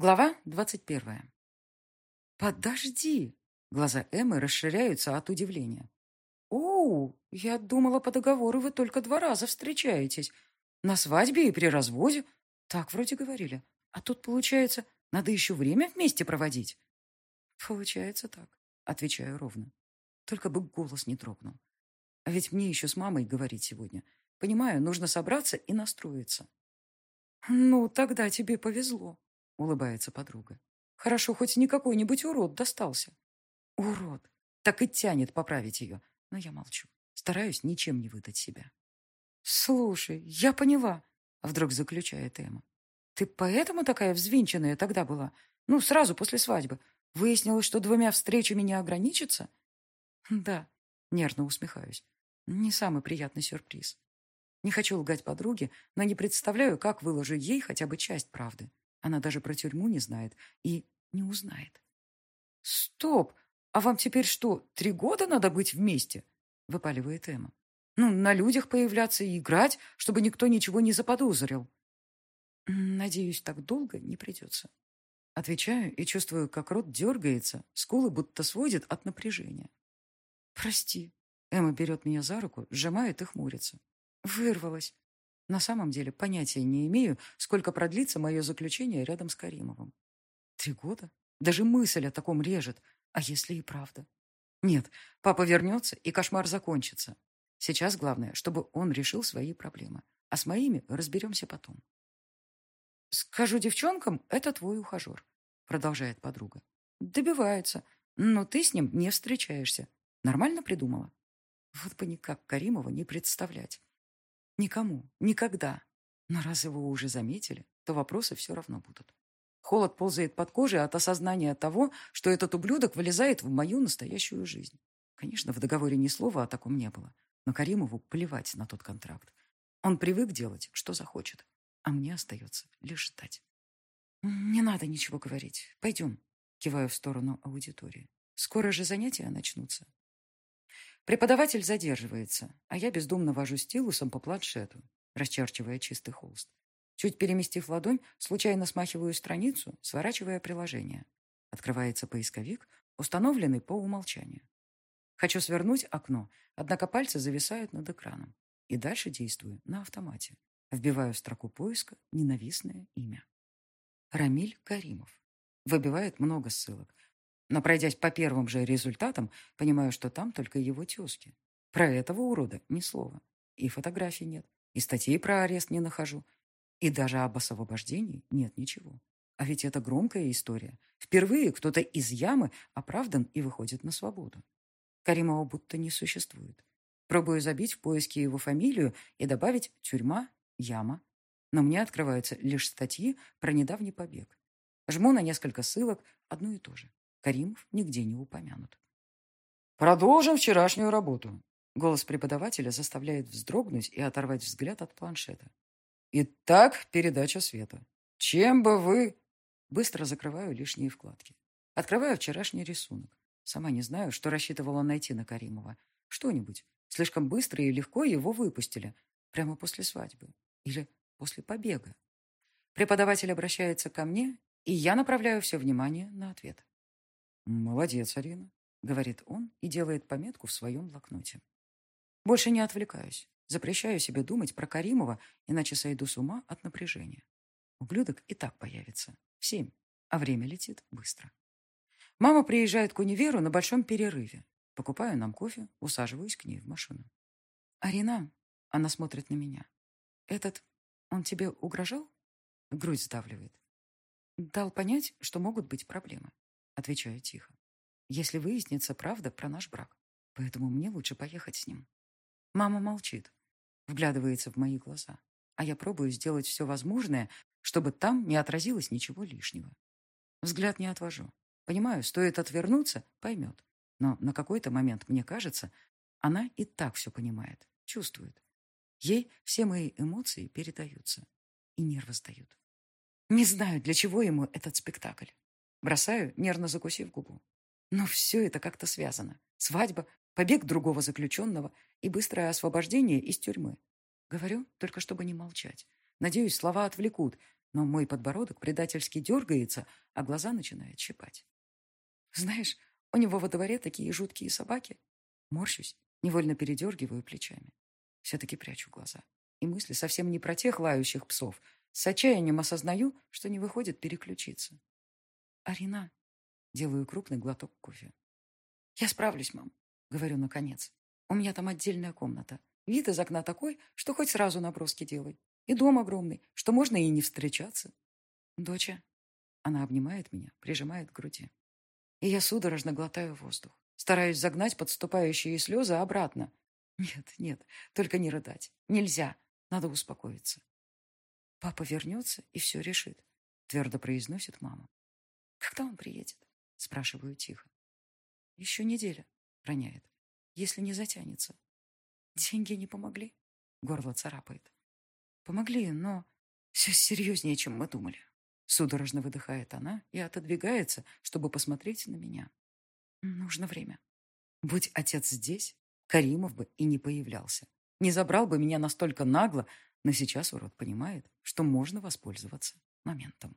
Глава двадцать первая. «Подожди!» Глаза Эммы расширяются от удивления. «Оу, я думала, по договору вы только два раза встречаетесь. На свадьбе и при разводе. Так вроде говорили. А тут, получается, надо еще время вместе проводить». «Получается так», — отвечаю ровно. Только бы голос не дрогнул. А ведь мне еще с мамой говорить сегодня. Понимаю, нужно собраться и настроиться. «Ну, тогда тебе повезло», улыбается подруга. Хорошо, хоть не какой-нибудь урод достался. Урод. Так и тянет поправить ее. Но я молчу. Стараюсь ничем не выдать себя. Слушай, я поняла, вдруг заключает Эмма. Ты поэтому такая взвинченная тогда была? Ну, сразу после свадьбы. Выяснилось, что двумя встречами не ограничится? Да, нервно усмехаюсь. Не самый приятный сюрприз. Не хочу лгать подруге, но не представляю, как выложу ей хотя бы часть правды. Она даже про тюрьму не знает и не узнает. «Стоп! А вам теперь что, три года надо быть вместе?» — выпаливает Эмма. «Ну, на людях появляться и играть, чтобы никто ничего не заподозрил». «Надеюсь, так долго не придется». Отвечаю и чувствую, как рот дергается, скулы будто сводит от напряжения. «Прости». Эмма берет меня за руку, сжимает и хмурится. Вырвалась. На самом деле понятия не имею, сколько продлится мое заключение рядом с Каримовым. Три года? Даже мысль о таком режет. А если и правда? Нет, папа вернется, и кошмар закончится. Сейчас главное, чтобы он решил свои проблемы. А с моими разберемся потом. «Скажу девчонкам, это твой ухажер», — продолжает подруга. «Добивается, но ты с ним не встречаешься. Нормально придумала?» Вот бы никак Каримова не представлять. Никому. Никогда. Но раз его уже заметили, то вопросы все равно будут. Холод ползает под кожей от осознания того, что этот ублюдок вылезает в мою настоящую жизнь. Конечно, в договоре ни слова о таком не было, но Каримову плевать на тот контракт. Он привык делать, что захочет, а мне остается лишь ждать. «Не надо ничего говорить. Пойдем», — киваю в сторону аудитории. «Скоро же занятия начнутся. Преподаватель задерживается, а я бездумно вожу стилусом по планшету, расчерчивая чистый холст. Чуть переместив ладонь, случайно смахиваю страницу, сворачивая приложение. Открывается поисковик, установленный по умолчанию. Хочу свернуть окно, однако пальцы зависают над экраном. И дальше действую на автомате. Вбиваю в строку поиска ненавистное имя. Рамиль Каримов. Выбивает много ссылок, но, пройдясь по первым же результатам, понимаю, что там только его тезки. Про этого урода ни слова. И фотографий нет, и статей про арест не нахожу. И даже об освобождении нет ничего. А ведь это громкая история. Впервые кто-то из ямы оправдан и выходит на свободу. Каримова будто не существует. Пробую забить в поиске его фамилию и добавить «тюрьма», «яма». Но мне открываются лишь статьи про недавний побег. Жму на несколько ссылок, одно и то же. Каримов нигде не упомянут. «Продолжим вчерашнюю работу», — голос преподавателя заставляет вздрогнуть и оторвать взгляд от планшета. «Итак, передача света. Чем бы вы...» Быстро закрываю лишние вкладки. Открываю вчерашний рисунок. Сама не знаю, что рассчитывала найти на Каримова. Что-нибудь. Слишком быстро и легко его выпустили. Прямо после свадьбы. Или после побега. Преподаватель обращается ко мне, и я направляю все внимание на ответ. «Молодец, Арина», — говорит он и делает пометку в своем блокноте. Больше не отвлекаюсь. Запрещаю себе думать про Каримова, иначе сойду с ума от напряжения. Ублюдок и так появится. В семь. А время летит быстро. Мама приезжает к универу на большом перерыве. Покупаю нам кофе, усаживаюсь к ней в машину. «Арина», — она смотрит на меня. «Этот, он тебе угрожал?» Грудь сдавливает. Дал понять, что могут быть проблемы. Отвечаю тихо. Если выяснится правда про наш брак. Поэтому мне лучше поехать с ним. Мама молчит. Вглядывается в мои глаза. А я пробую сделать все возможное, чтобы там не отразилось ничего лишнего. Взгляд не отвожу. Понимаю, стоит отвернуться, поймет. Но на какой-то момент, мне кажется, она и так все понимает, чувствует. Ей все мои эмоции передаются. И нервы сдают. Не знаю, для чего ему этот спектакль. Бросаю, нервно закусив губу. Но все это как-то связано. Свадьба, побег другого заключенного и быстрое освобождение из тюрьмы. Говорю, только чтобы не молчать. Надеюсь, слова отвлекут, но мой подбородок предательски дергается, а глаза начинают щипать. Знаешь, у него во дворе такие жуткие собаки. Морщусь, невольно передергиваю плечами. Все-таки прячу глаза. И мысли совсем не про тех лающих псов. С отчаянием осознаю, что не выходит переключиться. «Арина!» Делаю крупный глоток кофе. «Я справлюсь, мам», — говорю наконец. «У меня там отдельная комната. Вид из окна такой, что хоть сразу наброски делай. И дом огромный, что можно и не встречаться. Доча...» Она обнимает меня, прижимает к груди. И я судорожно глотаю воздух. Стараюсь загнать подступающие слезы обратно. Нет, нет, только не рыдать. Нельзя. Надо успокоиться. Папа вернется и все решит, твердо произносит мама. Когда он приедет? Спрашиваю тихо. Еще неделя, роняет, если не затянется. Деньги не помогли? Горло царапает. Помогли, но все серьезнее, чем мы думали. Судорожно выдыхает она и отодвигается, чтобы посмотреть на меня. Нужно время. Будь отец здесь, Каримов бы и не появлялся. Не забрал бы меня настолько нагло, но сейчас урод понимает, что можно воспользоваться моментом.